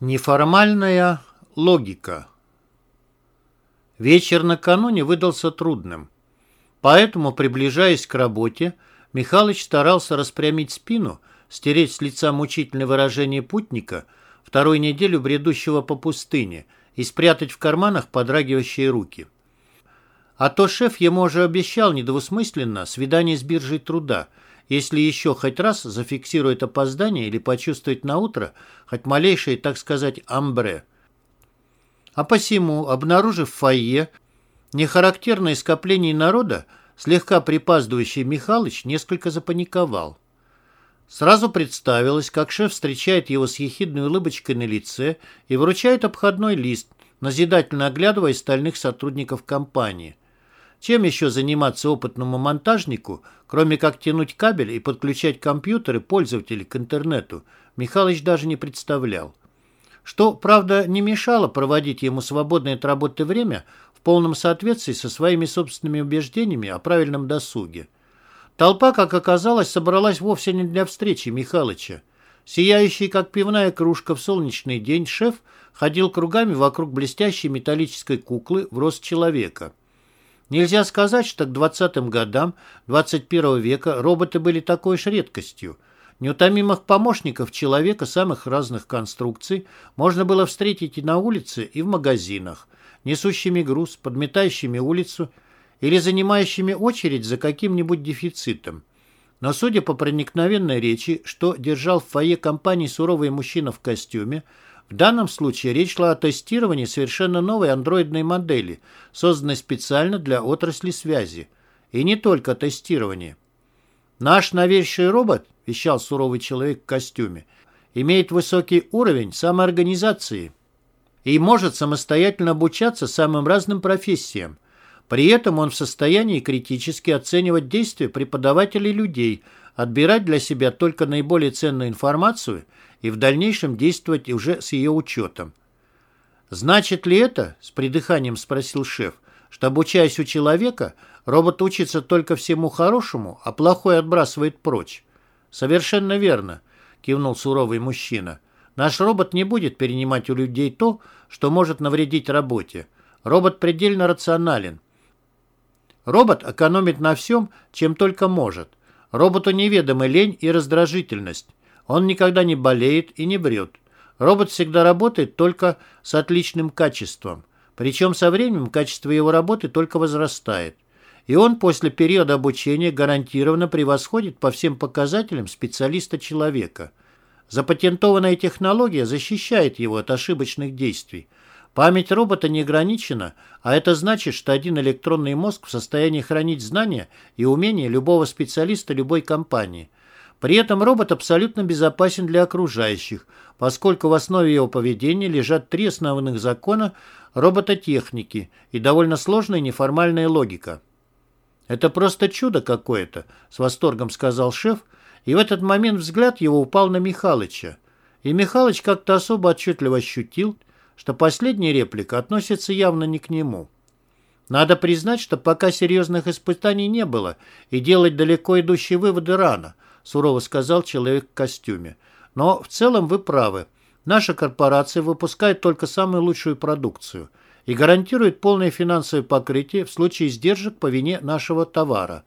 Неформальная логика Вечер накануне выдался трудным. Поэтому, приближаясь к работе, Михалыч старался распрямить спину, стереть с лица мучительное выражение путника, вторую неделю бредущего по пустыне, и спрятать в карманах подрагивающие руки. А то шеф ему уже обещал недвусмысленно свидание с биржей труда – если еще хоть раз зафиксирует опоздание или почувствует на утро хоть малейшее, так сказать, амбре. А посему, обнаружив в фойе нехарактерное скопление народа, слегка припаздывающий Михалыч несколько запаниковал. Сразу представилось, как шеф встречает его с ехидной улыбочкой на лице и вручает обходной лист, назидательно оглядывая остальных сотрудников компании – чем еще заниматься опытному монтажнику, кроме как тянуть кабель и подключать компьютеры пользователей к интернету, Михалыч даже не представлял. Что, правда, не мешало проводить ему свободное от работы время в полном соответствии со своими собственными убеждениями о правильном досуге. Толпа, как оказалось, собралась вовсе не для встречи Михалыча. Сияющий, как пивная кружка в солнечный день, шеф ходил кругами вокруг блестящей металлической куклы в рост человека – Нельзя сказать, что к 20-м годам 21 века роботы были такой уж редкостью. Неутомимых помощников человека самых разных конструкций можно было встретить и на улице, и в магазинах, несущими груз, подметающими улицу или занимающими очередь за каким-нибудь дефицитом. Но судя по проникновенной речи, что держал в фойе компании суровый мужчина в костюме, в данном случае речь шла о тестировании совершенно новой андроидной модели, созданной специально для отрасли связи. И не только тестирование. «Наш новейший робот», – вещал суровый человек в костюме, – «имеет высокий уровень самоорганизации и может самостоятельно обучаться самым разным профессиям. При этом он в состоянии критически оценивать действия преподавателей людей, отбирать для себя только наиболее ценную информацию и в дальнейшем действовать уже с ее учетом. «Значит ли это, — с придыханием спросил шеф, — что, обучаясь у человека, робот учится только всему хорошему, а плохое отбрасывает прочь?» «Совершенно верно», — кивнул суровый мужчина. «Наш робот не будет перенимать у людей то, что может навредить работе. Робот предельно рационален. Робот экономит на всем, чем только может. Роботу неведомы лень и раздражительность. Он никогда не болеет и не врет. Робот всегда работает только с отличным качеством. Причем со временем качество его работы только возрастает. И он после периода обучения гарантированно превосходит по всем показателям специалиста-человека. Запатентованная технология защищает его от ошибочных действий. Память робота не ограничена, а это значит, что один электронный мозг в состоянии хранить знания и умения любого специалиста любой компании – при этом робот абсолютно безопасен для окружающих, поскольку в основе его поведения лежат три основных закона робототехники и довольно сложная неформальная логика. «Это просто чудо какое-то», — с восторгом сказал шеф, и в этот момент взгляд его упал на Михалыча. И Михалыч как-то особо отчетливо ощутил, что последняя реплика относится явно не к нему. Надо признать, что пока серьезных испытаний не было, и делать далеко идущие выводы рано, сурово сказал человек в костюме. Но в целом вы правы. Наша корпорация выпускает только самую лучшую продукцию и гарантирует полное финансовое покрытие в случае издержек по вине нашего товара.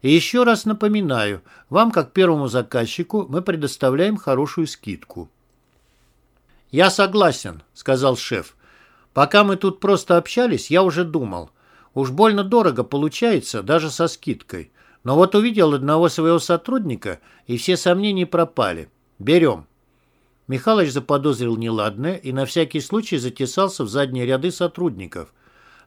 И еще раз напоминаю, вам, как первому заказчику, мы предоставляем хорошую скидку. «Я согласен», — сказал шеф. «Пока мы тут просто общались, я уже думал. Уж больно дорого получается, даже со скидкой. Но вот увидел одного своего сотрудника, и все сомнения пропали. Берем. Михалыч заподозрил неладное и на всякий случай затесался в задние ряды сотрудников.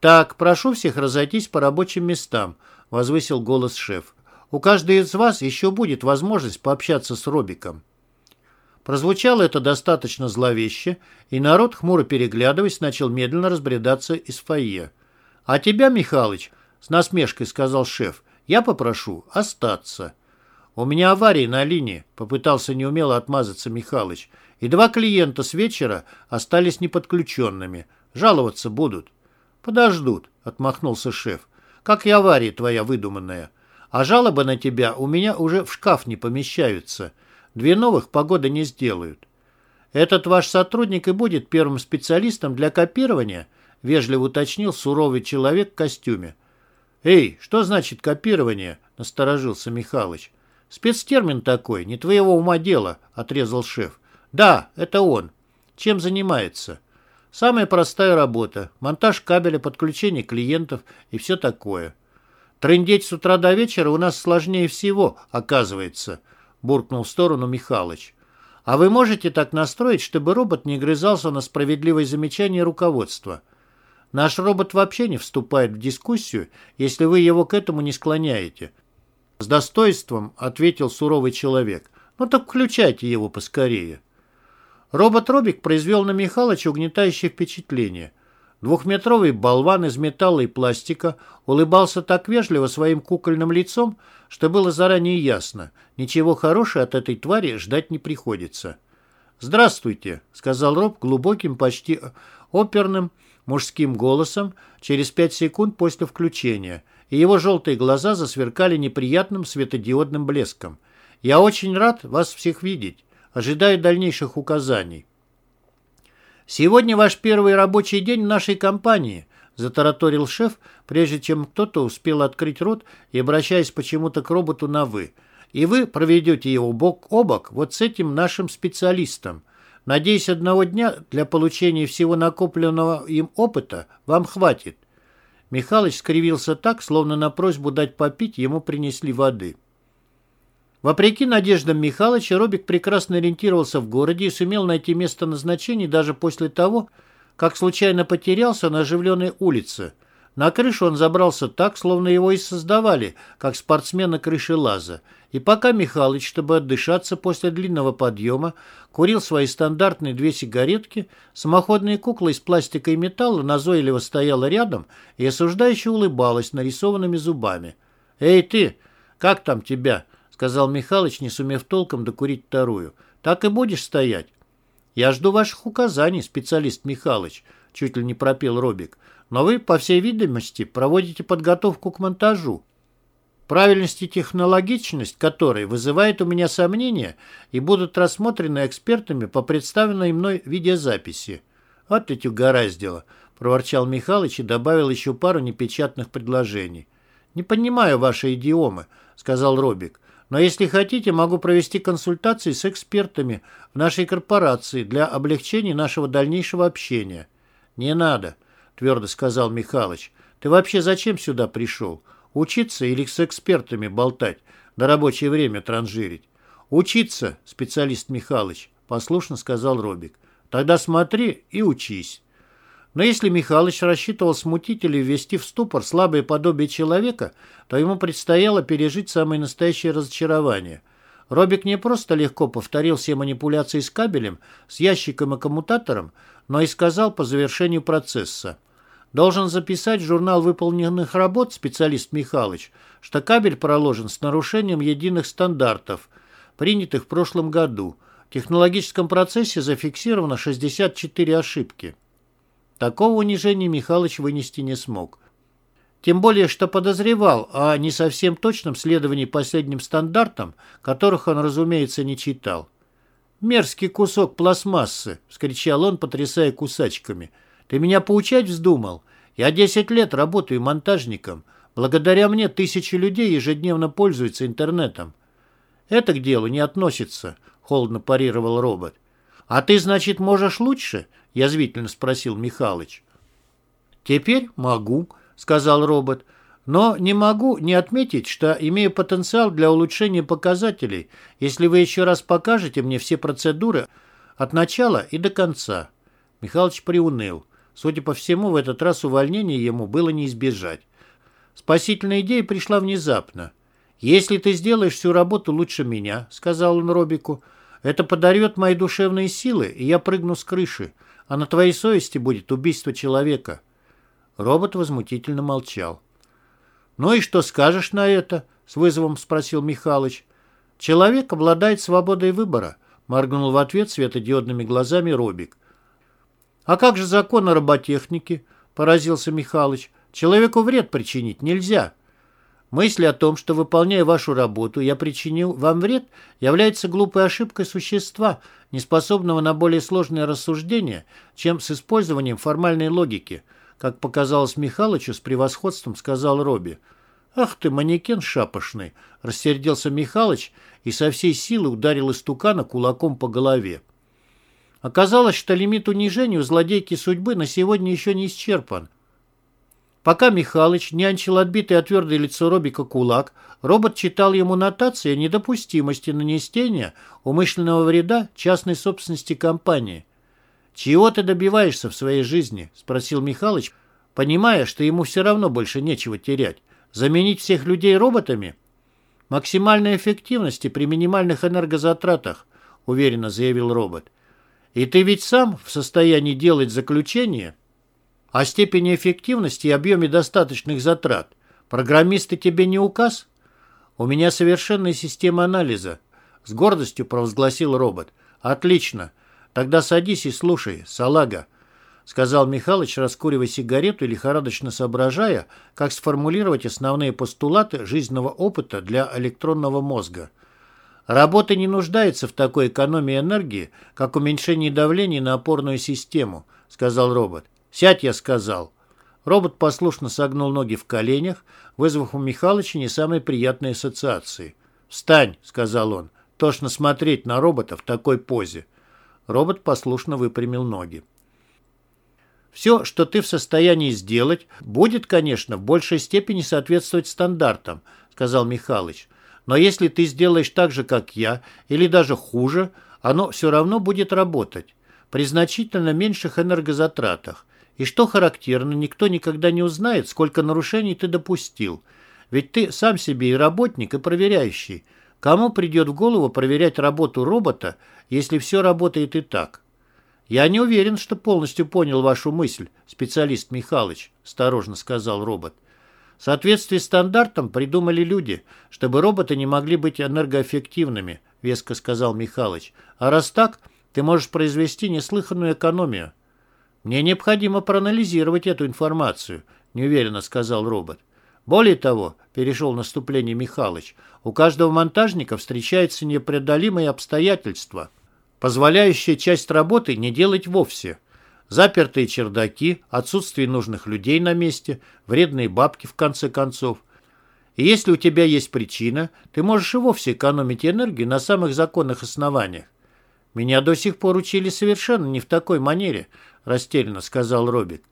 «Так, прошу всех разойтись по рабочим местам», — возвысил голос шеф. «У каждой из вас еще будет возможность пообщаться с Робиком». Прозвучало это достаточно зловеще, и народ, хмуро переглядываясь, начал медленно разбредаться из фойе. «А тебя, Михалыч, — с насмешкой сказал шеф, я попрошу остаться. У меня авария на линии, попытался неумело отмазаться Михалыч. И два клиента с вечера остались неподключенными. Жаловаться будут. Подождут, отмахнулся шеф. Как и авария твоя выдуманная. А жалобы на тебя у меня уже в шкаф не помещаются. Две новых погоды не сделают. «Этот ваш сотрудник и будет первым специалистом для копирования?» — вежливо уточнил суровый человек в костюме. «Эй, что значит копирование?» — насторожился Михалыч. «Спецтермин такой, не твоего ума дело», — отрезал шеф. «Да, это он. Чем занимается?» «Самая простая работа. Монтаж кабеля, подключение клиентов и все такое». «Трындеть с утра до вечера у нас сложнее всего, оказывается», — буркнул в сторону Михалыч. «А вы можете так настроить, чтобы робот не грызался на справедливое замечание руководства?» Наш робот вообще не вступает в дискуссию, если вы его к этому не склоняете. С достоинством ответил суровый человек. Ну так включайте его поскорее. Робот-робик произвел на Михалыча угнетающее впечатление. Двухметровый болван из металла и пластика улыбался так вежливо своим кукольным лицом, что было заранее ясно, ничего хорошего от этой твари ждать не приходится. «Здравствуйте», — сказал Роб глубоким, почти оперным, мужским голосом через пять секунд после включения, и его желтые глаза засверкали неприятным светодиодным блеском. «Я очень рад вас всех видеть. Ожидаю дальнейших указаний». «Сегодня ваш первый рабочий день в нашей компании», — затараторил шеф, прежде чем кто-то успел открыть рот и обращаясь почему-то к роботу на «вы». «И вы проведете его бок о бок вот с этим нашим специалистом. Надеюсь, одного дня для получения всего накопленного им опыта вам хватит. Михалыч скривился так, словно на просьбу дать попить ему принесли воды. Вопреки надеждам Михалыча, Робик прекрасно ориентировался в городе и сумел найти место назначения даже после того, как случайно потерялся на оживленной улице. На крышу он забрался так, словно его и создавали, как спортсмен на крыше лаза – и пока Михалыч, чтобы отдышаться после длинного подъема, курил свои стандартные две сигаретки, самоходная кукла из пластика и металла назойливо стояла рядом и осуждающе улыбалась нарисованными зубами. «Эй ты, как там тебя?» — сказал Михалыч, не сумев толком докурить вторую. «Так и будешь стоять?» «Я жду ваших указаний, специалист Михалыч», — чуть ли не пропел Робик. «Но вы, по всей видимости, проводите подготовку к монтажу правильность и технологичность которой вызывает у меня сомнения и будут рассмотрены экспертами по представленной мной видеозаписи. Вот ведь угораздило, проворчал Михалыч и добавил еще пару непечатных предложений. «Не понимаю ваши идиомы», — сказал Робик. «Но если хотите, могу провести консультации с экспертами в нашей корпорации для облегчения нашего дальнейшего общения». «Не надо», — твердо сказал Михалыч. «Ты вообще зачем сюда пришел? Учиться или с экспертами болтать, на рабочее время транжирить? Учиться, специалист Михалыч, послушно сказал Робик. Тогда смотри и учись. Но если Михалыч рассчитывал смутить или ввести в ступор слабое подобие человека, то ему предстояло пережить самое настоящее разочарование. Робик не просто легко повторил все манипуляции с кабелем, с ящиком и коммутатором, но и сказал по завершению процесса. Должен записать в журнал выполненных работ специалист Михалыч, что кабель проложен с нарушением единых стандартов, принятых в прошлом году. В технологическом процессе зафиксировано 64 ошибки. Такого унижения Михалыч вынести не смог. Тем более, что подозревал о не совсем точном следовании последним стандартам, которых он, разумеется, не читал. «Мерзкий кусок пластмассы!» — вскричал он, потрясая кусачками. «Ты меня поучать вздумал? Я 10 лет работаю монтажником. Благодаря мне тысячи людей ежедневно пользуются интернетом. Это к делу не относится, холодно парировал робот. А ты, значит, можешь лучше? Язвительно спросил Михалыч. Теперь могу, сказал робот. Но не могу не отметить, что имею потенциал для улучшения показателей, если вы еще раз покажете мне все процедуры от начала и до конца. Михалыч приуныл. Судя по всему, в этот раз увольнение ему было не избежать. Спасительная идея пришла внезапно. «Если ты сделаешь всю работу лучше меня», — сказал он Робику, — «это подарет мои душевные силы, и я прыгну с крыши, а на твоей совести будет убийство человека». Робот возмутительно молчал. «Ну и что скажешь на это?» — с вызовом спросил Михалыч. «Человек обладает свободой выбора», — моргнул в ответ светодиодными глазами Робик. «А как же закон о роботехнике?» – поразился Михалыч. «Человеку вред причинить нельзя». Мысль о том, что, выполняя вашу работу, я причинил вам вред, является глупой ошибкой существа, неспособного на более сложные рассуждения, чем с использованием формальной логики, как показалось Михалычу с превосходством, сказал Робби. «Ах ты, манекен шапошный!» – рассердился Михалыч и со всей силы ударил истукана кулаком по голове. Оказалось, что лимит унижения у злодейки судьбы на сегодня еще не исчерпан. Пока Михалыч нянчил отбитое от твердое лицо Робика кулак, робот читал ему нотации о недопустимости нанесения умышленного вреда частной собственности компании. «Чего ты добиваешься в своей жизни?» – спросил Михалыч, понимая, что ему все равно больше нечего терять. «Заменить всех людей роботами?» «Максимальной эффективности при минимальных энергозатратах», – уверенно заявил робот. И ты ведь сам в состоянии делать заключение о степени эффективности и объеме достаточных затрат. Программисты тебе не указ? У меня совершенная система анализа, с гордостью провозгласил робот. Отлично. Тогда садись и слушай, салага, сказал Михалыч, раскуривая сигарету и лихорадочно соображая, как сформулировать основные постулаты жизненного опыта для электронного мозга. Работа не нуждается в такой экономии энергии, как уменьшение давления на опорную систему, сказал робот. Сядь, я сказал. Робот послушно согнул ноги в коленях, вызвав у Михалыча не самые приятные ассоциации. «Встань», — сказал он, — «тошно смотреть на робота в такой позе». Робот послушно выпрямил ноги. Все, что ты в состоянии сделать, будет, конечно, в большей степени соответствовать стандартам, сказал Михалыч. Но если ты сделаешь так же, как я, или даже хуже, оно все равно будет работать при значительно меньших энергозатратах. И что характерно, никто никогда не узнает, сколько нарушений ты допустил. Ведь ты сам себе и работник, и проверяющий. Кому придет в голову проверять работу робота, если все работает и так? «Я не уверен, что полностью понял вашу мысль, специалист Михалыч», – осторожно сказал робот. В соответствии с стандартом придумали люди, чтобы роботы не могли быть энергоэффективными, веско сказал Михалыч. А раз так, ты можешь произвести неслыханную экономию. Мне необходимо проанализировать эту информацию, неуверенно сказал робот. Более того, перешел наступление Михалыч, у каждого монтажника встречаются непреодолимые обстоятельства, позволяющие часть работы не делать вовсе – Запертые чердаки, отсутствие нужных людей на месте, вредные бабки в конце концов. И если у тебя есть причина, ты можешь и вовсе экономить энергию на самых законных основаниях. Меня до сих пор учили совершенно не в такой манере, растерянно сказал Робик.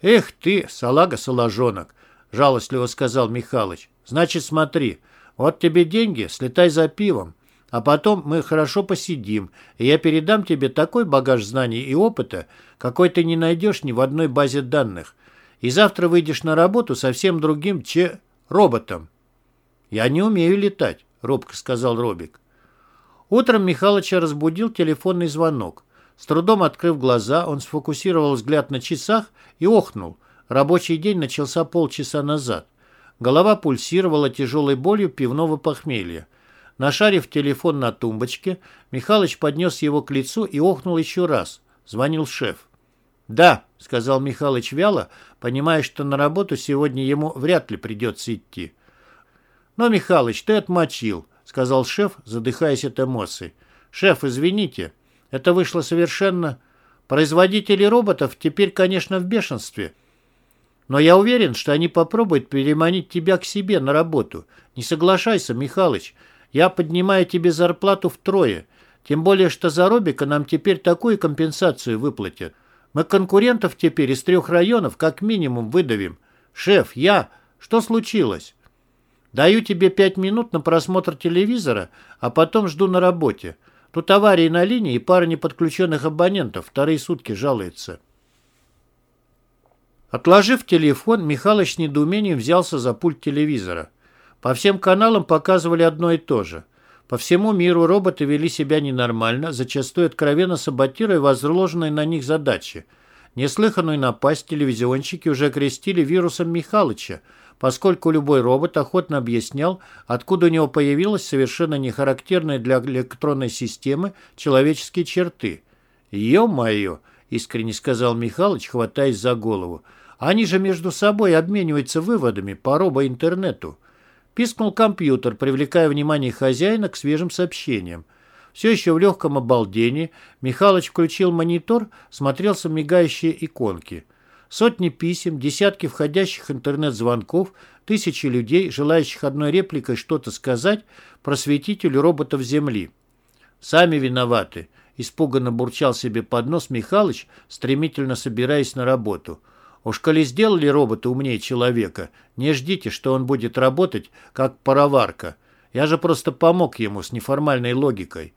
Эх ты, салага-соложонок, жалостливо сказал Михалыч. Значит, смотри, вот тебе деньги, слетай за пивом. А потом мы хорошо посидим, и я передам тебе такой багаж знаний и опыта, какой ты не найдешь ни в одной базе данных. И завтра выйдешь на работу совсем другим че... роботом. «Я не умею летать», — робко сказал Робик. Утром Михалыча разбудил телефонный звонок. С трудом открыв глаза, он сфокусировал взгляд на часах и охнул. Рабочий день начался полчаса назад. Голова пульсировала тяжелой болью пивного похмелья. Нашарив телефон на тумбочке, Михалыч поднес его к лицу и охнул еще раз. Звонил шеф. «Да», — сказал Михалыч вяло, понимая, что на работу сегодня ему вряд ли придется идти. «Но, Михалыч, ты отмочил», — сказал шеф, задыхаясь от эмоций. «Шеф, извините, это вышло совершенно... Производители роботов теперь, конечно, в бешенстве. Но я уверен, что они попробуют переманить тебя к себе на работу. Не соглашайся, Михалыч, я поднимаю тебе зарплату втрое. Тем более, что за Робика нам теперь такую компенсацию выплатят. Мы конкурентов теперь из трех районов как минимум выдавим. Шеф, я... Что случилось? Даю тебе пять минут на просмотр телевизора, а потом жду на работе. Тут аварии на линии и пара неподключенных абонентов. Вторые сутки жалуются. Отложив телефон, Михалыч с недоумением взялся за пульт телевизора. По всем каналам показывали одно и то же. По всему миру роботы вели себя ненормально, зачастую откровенно саботируя возложенные на них задачи. Неслыханную напасть телевизионщики уже крестили вирусом Михалыча, поскольку любой робот охотно объяснял, откуда у него появилась совершенно нехарактерная для электронной системы человеческие черты. «Е-мое!» — искренне сказал Михалыч, хватаясь за голову. «Они же между собой обмениваются выводами по робоинтернету. Пискнул компьютер, привлекая внимание хозяина к свежим сообщениям. Все еще в легком обалдении Михалыч включил монитор, смотрелся в мигающие иконки. Сотни писем, десятки входящих интернет-звонков, тысячи людей, желающих одной репликой что-то сказать просветителю роботов Земли. «Сами виноваты», — испуганно бурчал себе под нос Михалыч, стремительно собираясь на работу. «Уж коли сделали робота умнее человека, не ждите, что он будет работать, как пароварка. Я же просто помог ему с неформальной логикой.